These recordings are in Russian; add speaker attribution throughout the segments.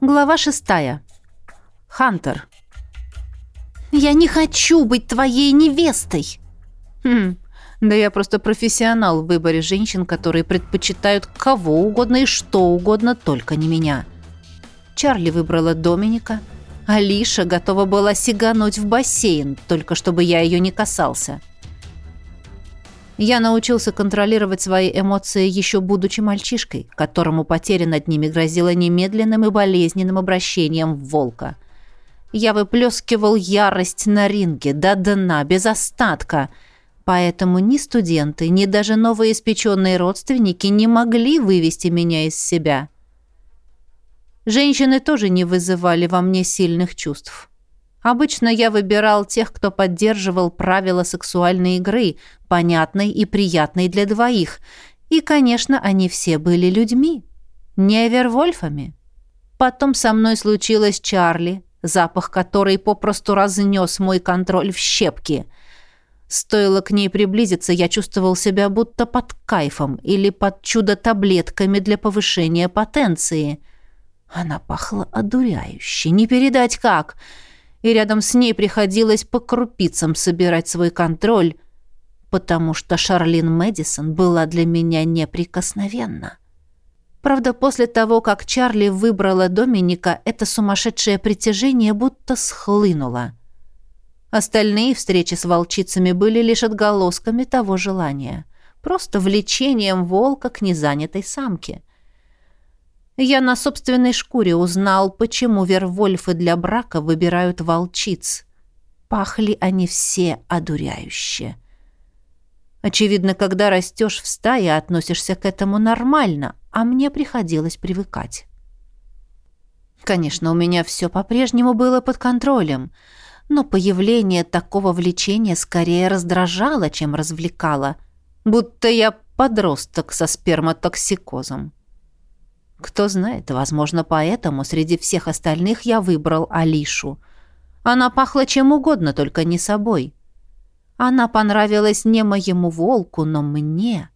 Speaker 1: Глава шестая. Хантер.
Speaker 2: «Я не хочу быть твоей невестой!»
Speaker 1: Хм, да я просто профессионал в выборе женщин, которые предпочитают кого угодно и что угодно, только не меня. Чарли выбрала Доминика, Алиша готова была сигануть в бассейн, только чтобы я ее не касался. Я научился контролировать свои эмоции еще будучи мальчишкой, которому потеря над ними грозила немедленным и болезненным обращением в волка. Я выплескивал ярость на ринге до дна, без остатка, поэтому ни студенты, ни даже новоиспеченные родственники не могли вывести меня из себя. Женщины тоже не вызывали во мне сильных чувств. Обычно я выбирал тех, кто поддерживал правила сексуальной игры, понятной и приятной для двоих. И, конечно, они все были людьми, не Эвервольфами. Потом со мной случилось Чарли, запах которой попросту разнес мой контроль в щепки. Стоило к ней приблизиться, я чувствовал себя будто под кайфом или под чудо-таблетками для повышения потенции. Она пахла одуряюще, не передать как — и рядом с ней приходилось по крупицам собирать свой контроль, потому что Шарлин Мэдисон была для меня неприкосновенна. Правда, после того, как Чарли выбрала Доминика, это сумасшедшее притяжение будто схлынуло. Остальные встречи с волчицами были лишь отголосками того желания, просто влечением волка к незанятой самке. Я на собственной шкуре узнал, почему вервольфы для брака выбирают волчиц. Пахли они все одуряюще. Очевидно, когда растешь в стае, относишься к этому нормально, а мне приходилось привыкать. Конечно, у меня все по-прежнему было под контролем, но появление такого влечения скорее раздражало, чем развлекало, будто я подросток со сперматоксикозом. Кто знает, возможно, поэтому среди всех остальных я выбрал Алишу. Она пахла чем угодно, только не собой. Она понравилась не моему волку, но мне.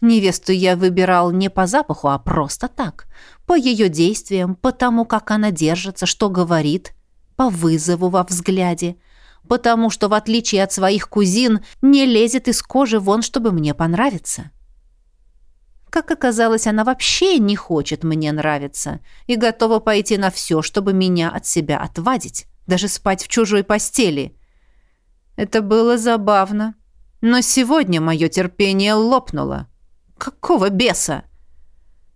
Speaker 1: Невесту я выбирал не по запаху, а просто так. По ее действиям, по тому, как она держится, что говорит, по вызову во взгляде. Потому что, в отличие от своих кузин, не лезет из кожи вон, чтобы мне понравиться. Как оказалось, она вообще не хочет мне нравиться и готова пойти на все, чтобы меня от себя отвадить, даже спать в чужой постели. Это было забавно. Но сегодня мое терпение лопнуло. Какого беса?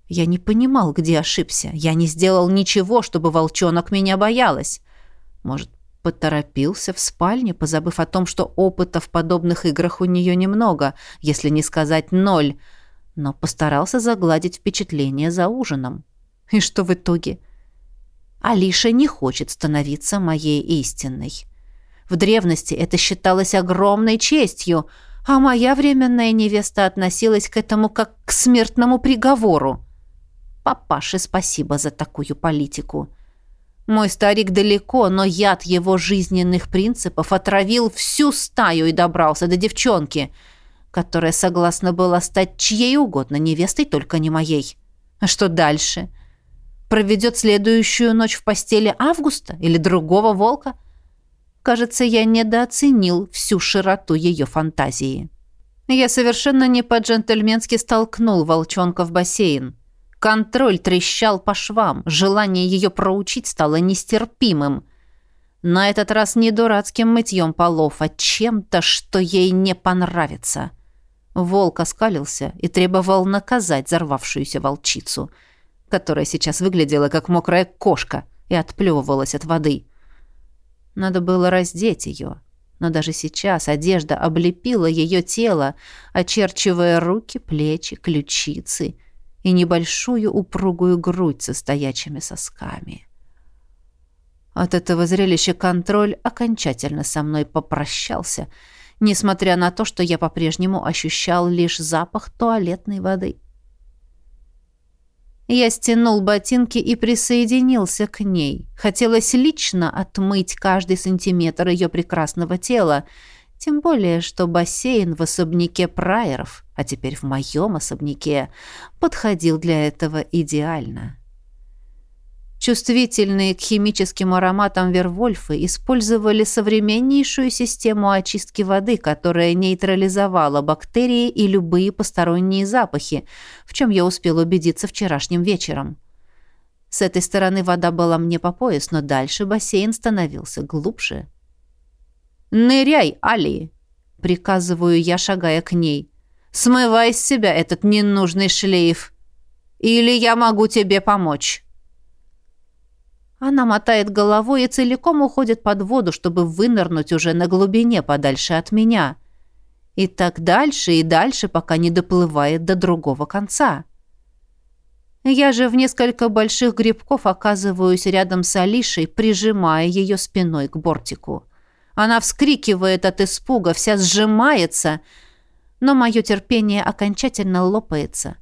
Speaker 1: Я не понимал, где ошибся. Я не сделал ничего, чтобы волчонок меня боялась. Может, поторопился в спальне, позабыв о том, что опыта в подобных играх у нее немного, если не сказать ноль — но постарался загладить впечатление за ужином. И что в итоге? Алиша не хочет становиться моей истинной. В древности это считалось огромной честью, а моя временная невеста относилась к этому как к смертному приговору. Папаше спасибо за такую политику. Мой старик далеко, но яд его жизненных принципов отравил всю стаю и добрался до девчонки — которая согласна была стать чьей угодно невестой, только не моей. А что дальше? Проведет следующую ночь в постели Августа или другого волка? Кажется, я недооценил всю широту ее фантазии. Я совершенно не по-джентльменски столкнул волчонка в бассейн. Контроль трещал по швам, желание ее проучить стало нестерпимым. На этот раз не дурацким мытьем полов, а чем-то, что ей не понравится. Волк оскалился и требовал наказать взорвавшуюся волчицу, которая сейчас выглядела как мокрая кошка и отплевывалась от воды. Надо было раздеть ее, но даже сейчас одежда облепила ее тело, очерчивая руки, плечи, ключицы и небольшую упругую грудь со стоячими сосками. От этого зрелища контроль окончательно со мной попрощался — несмотря на то, что я по-прежнему ощущал лишь запах туалетной воды. Я стянул ботинки и присоединился к ней. Хотелось лично отмыть каждый сантиметр ее прекрасного тела, тем более, что бассейн в особняке Прайеров, а теперь в моем особняке, подходил для этого идеально. Чувствительные к химическим ароматам вервольфы использовали современнейшую систему очистки воды, которая нейтрализовала бактерии и любые посторонние запахи, в чем я успел убедиться вчерашним вечером. С этой стороны вода была мне по пояс, но дальше бассейн становился глубже. «Ныряй, Али!» — приказываю я, шагая к ней. «Смывай с себя этот ненужный шлейф! Или я могу тебе помочь!» Она мотает головой и целиком уходит под воду, чтобы вынырнуть уже на глубине подальше от меня. И так дальше и дальше, пока не доплывает до другого конца. Я же в несколько больших грибков оказываюсь рядом с Алишей, прижимая ее спиной к бортику. Она вскрикивает от испуга, вся сжимается, но мое терпение окончательно лопается.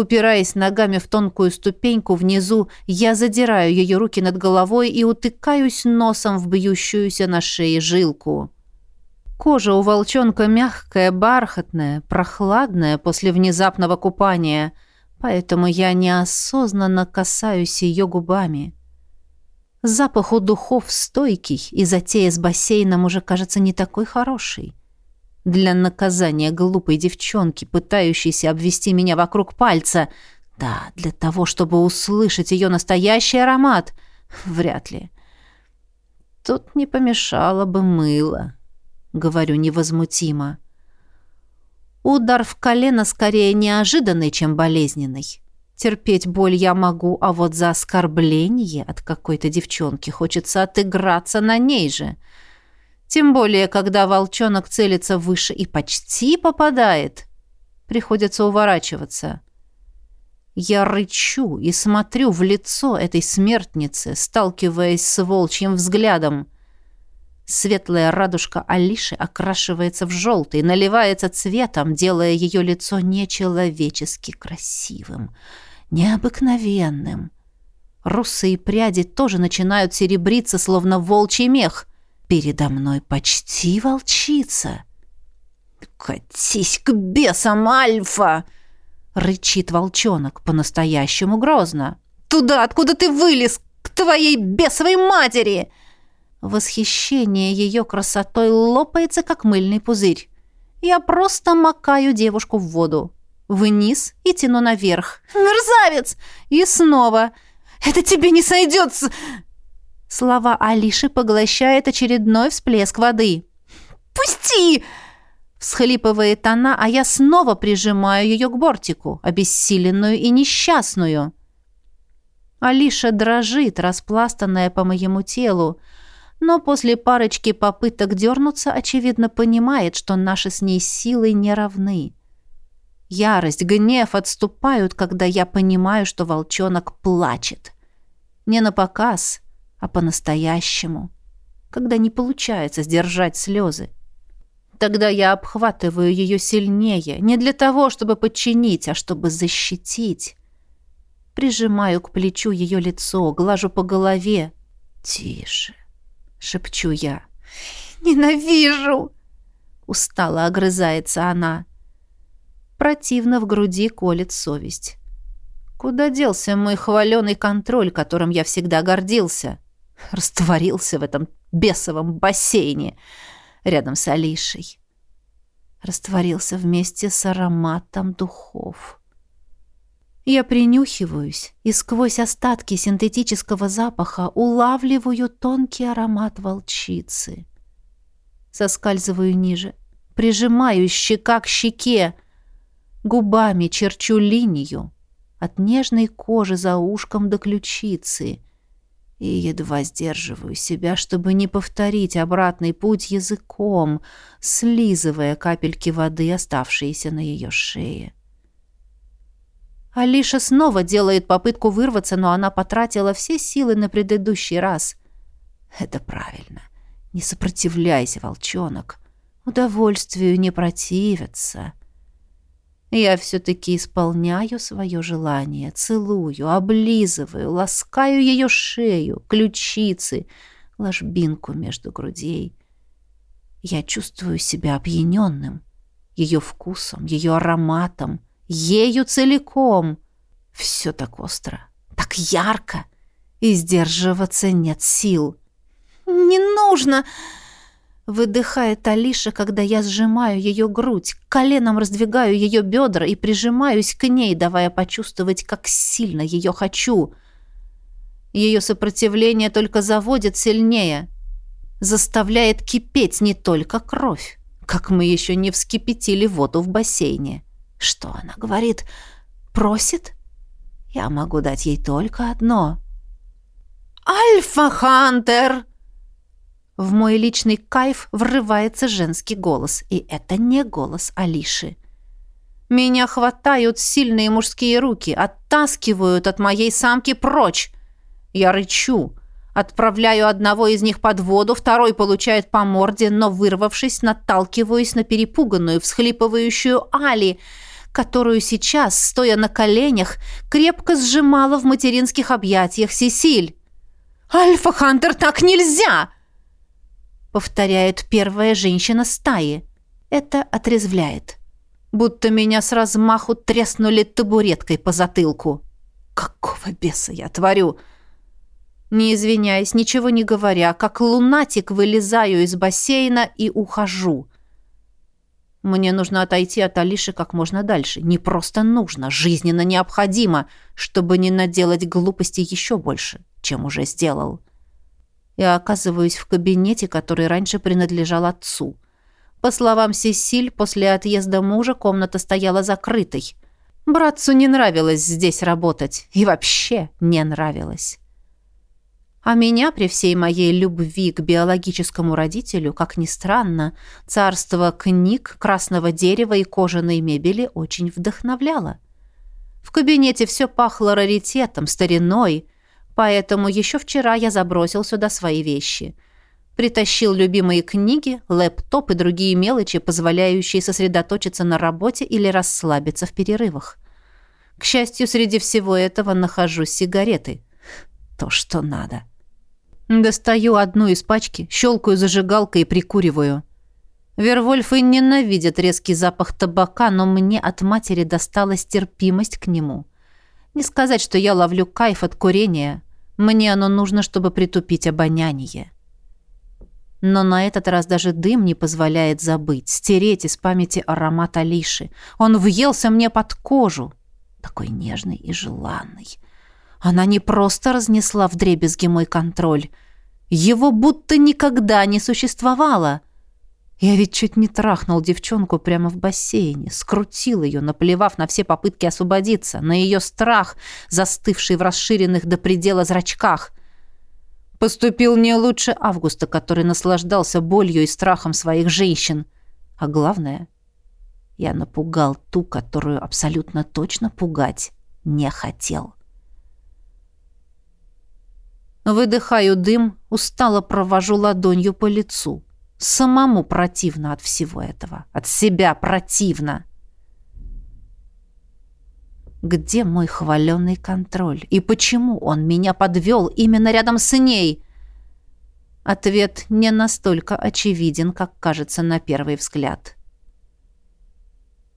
Speaker 1: Упираясь ногами в тонкую ступеньку внизу, я задираю ее руки над головой и утыкаюсь носом в бьющуюся на шее жилку. Кожа у волчонка мягкая, бархатная, прохладная после внезапного купания, поэтому я неосознанно касаюсь ее губами. Запах у духов стойкий, и затея с бассейном уже кажется не такой хорошей. Для наказания глупой девчонки, пытающейся обвести меня вокруг пальца. Да, для того, чтобы услышать ее настоящий аромат. Вряд ли. Тут не помешало бы мыло. Говорю невозмутимо. Удар в колено скорее неожиданный, чем болезненный. Терпеть боль я могу, а вот за оскорбление от какой-то девчонки хочется отыграться на ней же — тем более, когда волчонок целится выше и почти попадает. Приходится уворачиваться. Я рычу и смотрю в лицо этой смертницы, сталкиваясь с волчьим взглядом. Светлая радужка Алиши окрашивается в желтый, наливается цветом, делая ее лицо нечеловечески красивым, необыкновенным. Русые пряди тоже начинают серебриться, словно волчий мех. Передо мной почти волчица. «Катись к бесам, Альфа!» — рычит волчонок по-настоящему грозно. «Туда, откуда ты вылез, к твоей бесовой матери!» Восхищение ее красотой лопается, как мыльный пузырь. Я просто макаю девушку в воду. Вниз и тяну наверх. «Мерзавец!» И снова. «Это тебе не сойдется!» Слова Алиши поглощает очередной всплеск воды. «Пусти!» Всхлипывает она, а я снова прижимаю ее к бортику, обессиленную и несчастную. Алиша дрожит, распластанная по моему телу, но после парочки попыток дернуться, очевидно, понимает, что наши с ней силы не равны. Ярость, гнев отступают, когда я понимаю, что волчонок плачет. Не на показ, а по-настоящему, когда не получается сдержать слезы. Тогда я обхватываю ее сильнее, не для того, чтобы подчинить, а чтобы защитить. Прижимаю к плечу ее лицо, глажу по голове. «Тише», — шепчу я. «Ненавижу!» — устало огрызается она. Противно в груди колет совесть. Куда делся мой хваленый контроль, которым я всегда гордился?» Растворился в этом бесовом бассейне рядом с Алишей. Растворился вместе с ароматом духов. Я принюхиваюсь и сквозь остатки синтетического запаха улавливаю тонкий аромат волчицы. Соскальзываю ниже, прижимаю щека к щеке, губами черчу линию от нежной кожи за ушком до ключицы — и едва сдерживаю себя, чтобы не повторить обратный путь языком, слизывая капельки воды, оставшиеся на ее шее. Алиша снова делает попытку вырваться, но она потратила все силы на предыдущий раз. Это правильно. Не сопротивляйся, волчонок. Удовольствию не противятся. Я все-таки исполняю свое желание, целую, облизываю, ласкаю ее шею, ключицы, ложбинку между грудей. Я чувствую себя опьяненным, ее вкусом, ее ароматом, ею целиком. Все так остро, так ярко, и сдерживаться нет сил.
Speaker 2: «Не нужно!»
Speaker 1: Выдыхает Алиша, когда я сжимаю ее грудь, коленом раздвигаю ее бедра и прижимаюсь к ней, давая почувствовать, как сильно ее хочу. Ее сопротивление только заводит сильнее, заставляет кипеть не только кровь, как мы еще не вскипятили воду в бассейне. Что она говорит? Просит? Я могу дать ей только одно. «Альфа-Хантер!» В мой личный кайф врывается женский голос, и это не голос Алиши. Меня хватают сильные мужские руки, оттаскивают от моей самки прочь. Я рычу, отправляю одного из них под воду, второй получает по морде, но, вырвавшись, наталкиваюсь на перепуганную, всхлипывающую Али, которую сейчас, стоя на коленях, крепко сжимала в материнских объятиях Сесиль. «Альфа-Хантер, так нельзя!» Повторяет первая женщина стаи. Это отрезвляет. Будто меня с размаху треснули табуреткой по затылку. Какого беса я творю? Не извиняясь, ничего не говоря, как лунатик вылезаю из бассейна и ухожу. Мне нужно отойти от Алиши как можно дальше. Не просто нужно, жизненно необходимо, чтобы не наделать глупостей еще больше, чем уже сделал. Я оказываюсь в кабинете, который раньше принадлежал отцу. По словам Сесиль, после отъезда мужа комната стояла закрытой. Братцу не нравилось здесь работать. И вообще не нравилось. А меня при всей моей любви к биологическому родителю, как ни странно, царство книг, красного дерева и кожаной мебели очень вдохновляло. В кабинете все пахло раритетом, стариной, Поэтому еще вчера я забросил сюда свои вещи. Притащил любимые книги, лэптоп и другие мелочи, позволяющие сосредоточиться на работе или расслабиться в перерывах. К счастью, среди всего этого нахожу сигареты. То, что надо. Достаю одну из пачки, щелкаю зажигалкой и прикуриваю. Вервольфы ненавидят резкий запах табака, но мне от матери досталась терпимость к нему. Не сказать, что я ловлю кайф от курения, мне оно нужно, чтобы притупить обоняние. Но на этот раз даже дым не позволяет забыть, стереть из памяти аромат Алиши. Он въелся мне под кожу. Такой нежный и желанный. Она не просто разнесла в дребезги мой контроль. Его будто никогда не существовало. Я ведь чуть не трахнул девчонку прямо в бассейне, скрутил ее, наплевав на все попытки освободиться, на ее страх, застывший в расширенных до предела зрачках. Поступил не лучше Августа, который наслаждался болью и страхом своих женщин. А главное, я напугал ту, которую абсолютно точно пугать не хотел. Выдыхаю дым, устало провожу ладонью по лицу. Самому противно от всего этого. От себя противно. Где мой хваленный контроль? И почему он меня подвел именно рядом с ней? Ответ не настолько очевиден, как кажется на первый взгляд.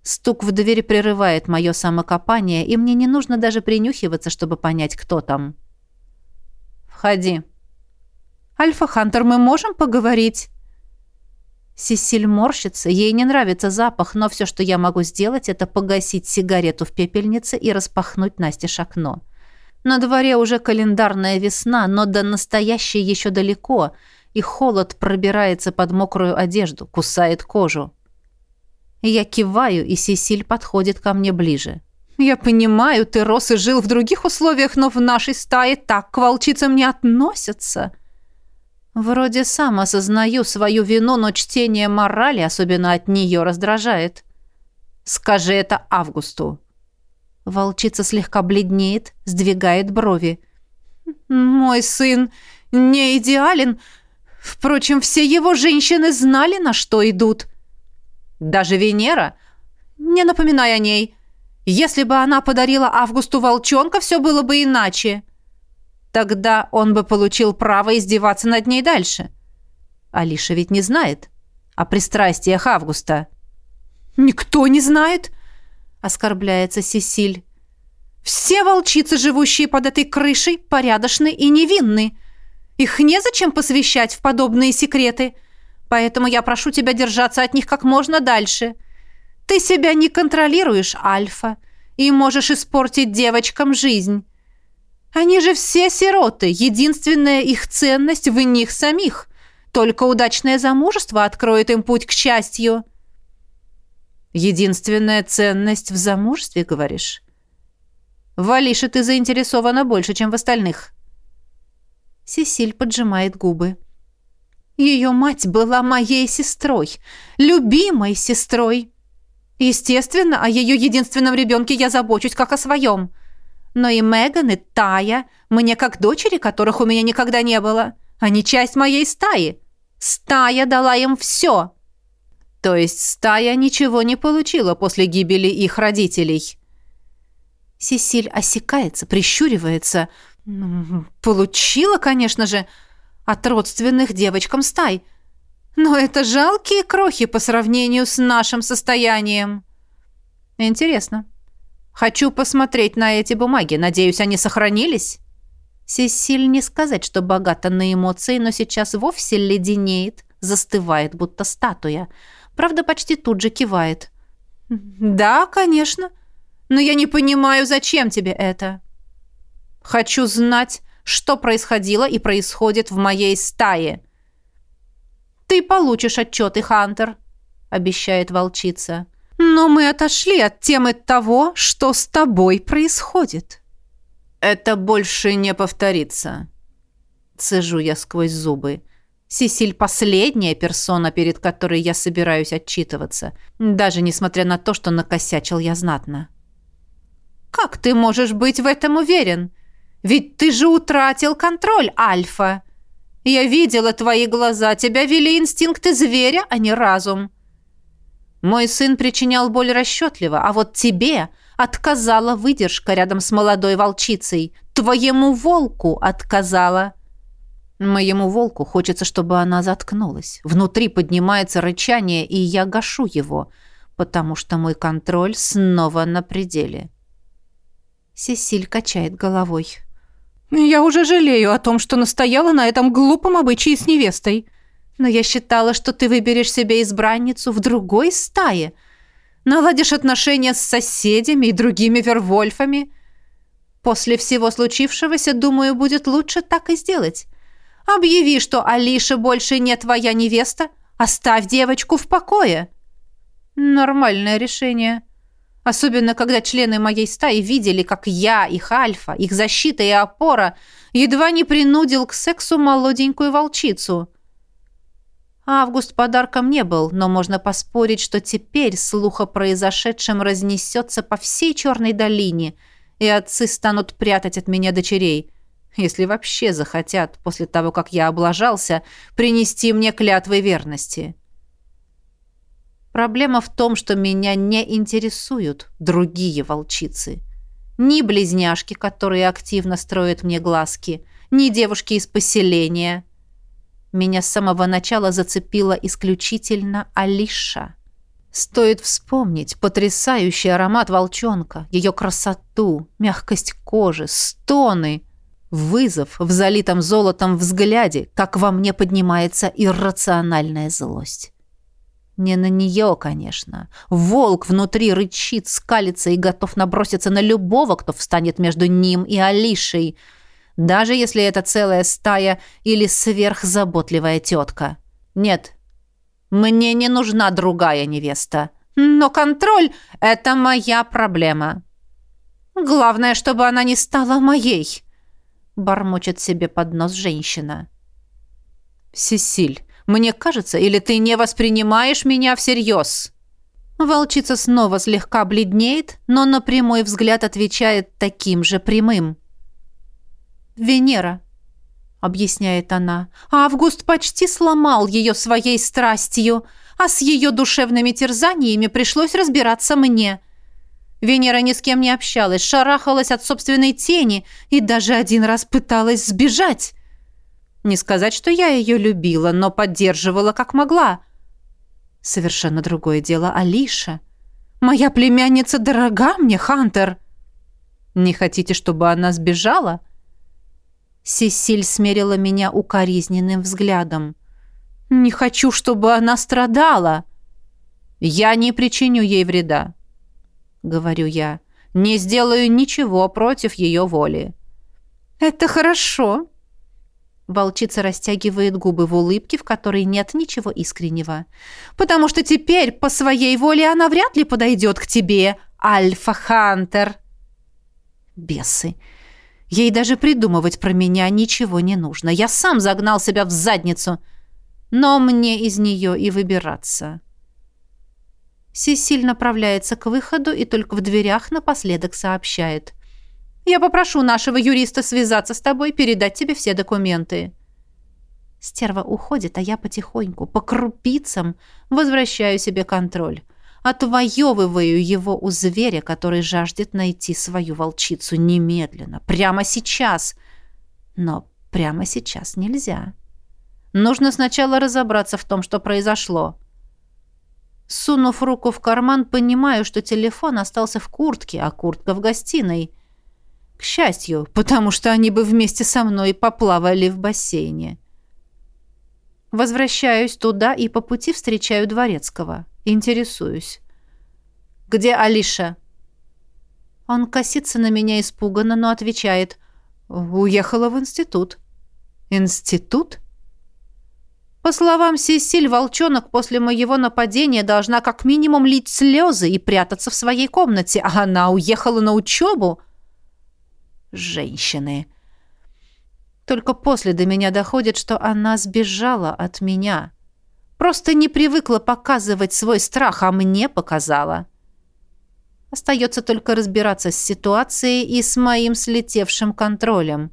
Speaker 1: Стук в дверь прерывает мое самокопание, и мне не нужно даже принюхиваться, чтобы понять, кто там. «Входи». «Альфа-Хантер, мы можем поговорить?» Сесиль морщится, ей не нравится запах, но все, что я могу сделать, это погасить сигарету в пепельнице и распахнуть настежь окно. На дворе уже календарная весна, но до настоящей еще далеко, и холод пробирается под мокрую одежду, кусает кожу. Я киваю, и Сесиль подходит ко мне ближе. «Я понимаю, ты рос и жил в других условиях, но в нашей стае так к волчицам не относятся». Вроде сам осознаю свою вину, но чтение морали, особенно от нее, раздражает. Скажи это Августу. Волчица слегка бледнеет, сдвигает брови. Мой сын не идеален. Впрочем, все его женщины знали, на что идут. Даже Венера. Не напоминай о ней. Если бы она подарила Августу волчонка, все было бы иначе. Тогда он бы получил право издеваться над ней дальше. Алиша ведь не знает о пристрастиях Августа. «Никто не знает?» — оскорбляется Сесиль. Все волчицы, живущие под этой крышей, порядочны и невинны. Их незачем посвящать в подобные секреты. Поэтому я прошу тебя держаться от них как можно дальше. Ты себя не контролируешь, Альфа, и можешь испортить девочкам жизнь. Они же все сироты, единственная их ценность в них самих. Только удачное замужество откроет им путь к счастью. Единственная ценность в замужестве, говоришь? В ты заинтересована больше, чем в остальных. Сесиль поджимает губы. Ее мать была моей сестрой, любимой сестрой. Естественно, о ее единственном ребенке я забочусь как о своем. Но и Меган, и Тая, мне как дочери, которых у меня никогда не было. Они часть моей стаи. Стая дала им все. То есть стая ничего не получила после гибели их родителей. Сесиль осекается, прищуривается. Получила, конечно же, от родственных девочкам стай. Но это жалкие крохи по сравнению с нашим состоянием. Интересно. Хочу посмотреть на эти бумаги. Надеюсь, они сохранились. Сесиль не сказать, что богата на эмоции, но сейчас вовсе леденеет, застывает, будто статуя. Правда, почти тут же кивает. «Да, конечно. Но я не понимаю, зачем тебе это?» «Хочу знать, что происходило и происходит в моей стае». «Ты получишь отчеты, Хантер», — обещает волчица. Но мы отошли от темы того, что с тобой происходит. Это больше не повторится. Цежу я сквозь зубы. Сесиль – последняя персона, перед которой я собираюсь отчитываться, даже несмотря на то, что накосячил я знатно. «Как ты можешь быть в этом уверен? Ведь ты же утратил контроль, Альфа. Я видела твои глаза, тебя вели инстинкты зверя, а не разум. Мой сын причинял боль расчетливо, а вот тебе отказала выдержка рядом с молодой волчицей. Твоему волку отказала. Моему волку хочется, чтобы она заткнулась. Внутри поднимается рычание, и я гашу его, потому что мой контроль снова на пределе. Сесиль качает головой. «Я уже жалею о том, что настояла на этом глупом обычае с невестой. Но я считала, что ты выберешь себе избранницу в другой стае. Наладишь отношения с соседями и другими вервольфами. После всего случившегося, думаю, будет лучше так и сделать. Объяви, что Алиша больше не твоя невеста, оставь девочку в покое. Нормальное решение. Особенно, когда члены моей стаи видели, как я, их альфа, их защита и опора едва не принудил к сексу молоденькую волчицу. Август подарком не был, но можно поспорить, что теперь слух о произошедшем разнесется по всей Черной долине, и отцы станут прятать от меня дочерей, если вообще захотят, после того, как я облажался, принести мне клятвы верности. Проблема в том, что меня не интересуют другие волчицы. Ни близняшки, которые активно строят мне глазки, ни девушки из поселения — меня с самого начала зацепила исключительно Алиша. Стоит вспомнить потрясающий аромат волчонка, ее красоту, мягкость кожи, стоны, вызов в залитом золотом взгляде, как во мне поднимается иррациональная злость. Не на нее, конечно. Волк внутри рычит, скалится и готов наброситься на любого, кто встанет между ним и Алишей — даже если это целая стая или сверхзаботливая тетка. Нет, мне не нужна другая невеста. Но контроль — это моя проблема. Главное, чтобы она не стала моей, — бормочет себе под нос женщина. Сесиль, мне кажется, или ты не воспринимаешь меня всерьез?» Волчица снова слегка бледнеет, но на прямой взгляд отвечает таким же прямым. Венера», — объясняет она. «Август почти сломал ее своей страстью, а с ее душевными терзаниями пришлось разбираться мне». Венера ни с кем не общалась, шарахалась от собственной тени и даже один раз пыталась сбежать. Не сказать, что я ее любила, но поддерживала как могла. Совершенно другое дело Алиша. Моя племянница дорога мне, Хантер. Не хотите, чтобы она сбежала?» Сесиль смерила меня укоризненным взглядом. «Не хочу, чтобы она страдала!» «Я не причиню ей вреда», — говорю я. «Не сделаю ничего против ее воли». «Это хорошо», Волчица растягивает губы в улыбке, в которой нет ничего искреннего. «Потому что теперь, по своей воле, она вряд ли подойдет к тебе, Альфа-Хантер!» Бесы! Ей даже придумывать про меня ничего не нужно. Я сам загнал себя в задницу. Но мне из нее и выбираться. Сесиль направляется к выходу и только в дверях напоследок сообщает. Я попрошу нашего юриста связаться с тобой, передать тебе все документы». Стерва уходит, а я потихоньку, по крупицам, возвращаю себе контроль. Отвоевываю его у зверя, который жаждет найти свою волчицу немедленно, прямо сейчас. Но прямо сейчас нельзя. Нужно сначала разобраться в том, что произошло. Сунув руку в карман, понимаю, что телефон остался в куртке, а куртка в гостиной — к счастью, потому что они бы вместе со мной поплавали в бассейне. Возвращаюсь туда и по пути встречаю Дворецкого. Интересуюсь. «Где Алиша?» Он косится на меня испуганно, но отвечает. «Уехала в институт». «Институт?» По словам Сесиль, волчонок после моего нападения должна как минимум лить слезы и прятаться в своей комнате, а она уехала на учебу. Женщины. Только после до меня доходит, что она сбежала от меня. Просто не привыкла показывать свой страх, а мне показала. Остается только разбираться с ситуацией и с моим слетевшим контролем.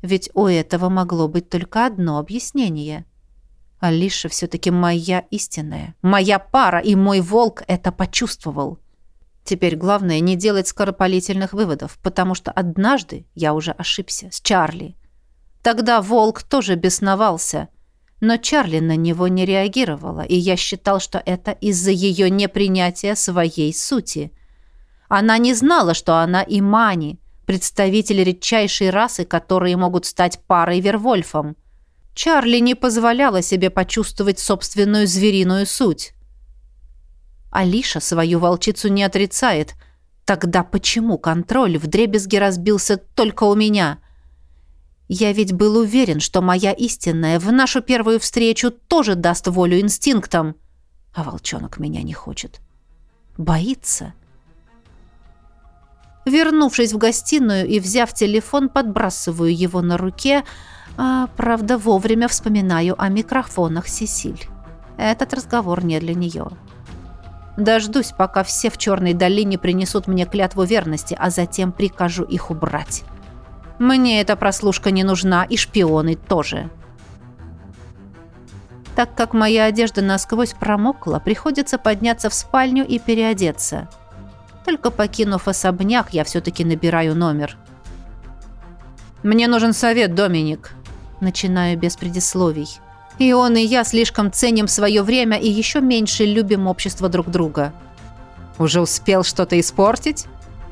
Speaker 1: Ведь у этого могло быть только одно объяснение. Алиша все-таки моя истинная, моя пара, и мой волк это почувствовал. Теперь главное не делать скоропалительных выводов, потому что однажды я уже ошибся с Чарли. Тогда волк тоже бесновался, но Чарли на него не реагировала, и я считал, что это из-за ее непринятия своей сути. Она не знала, что она имани, представитель редчайшей расы, которые могут стать парой Вервольфом. Чарли не позволяла себе почувствовать собственную звериную суть. Алиша свою волчицу не отрицает. Тогда почему контроль вдребезги разбился только у меня? Я ведь был уверен, что моя истинная в нашу первую встречу тоже даст волю инстинктам. А волчонок меня не хочет. Боится. Вернувшись в гостиную и взяв телефон, подбрасываю его на руке, а, правда, вовремя вспоминаю о микрофонах Сесиль. Этот разговор не для нее. Дождусь, пока все в Черной долине принесут мне клятву верности, а затем прикажу их убрать. Мне эта прослушка не нужна, и шпионы тоже. Так как моя одежда насквозь промокла, приходится подняться в спальню и переодеться. Только покинув особняк, я все-таки набираю номер. «Мне нужен совет, Доминик», начинаю без предисловий. И он, и я слишком ценим свое время и еще меньше любим общество друг друга. Уже успел что-то испортить?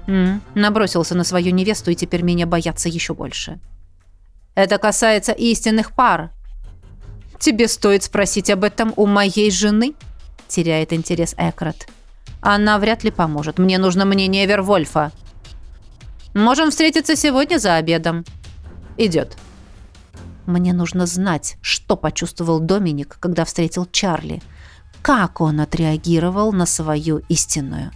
Speaker 1: М набросился на свою невесту, и теперь меня боятся еще больше. Это касается истинных пар. Тебе стоит спросить об этом у моей жены? Теряет интерес Экрат. Она вряд ли поможет. Мне нужно мнение Вервольфа. Можем встретиться сегодня за обедом. Идет. Мне нужно знать, что почувствовал Доминик, когда встретил Чарли. Как он отреагировал на свою истинную.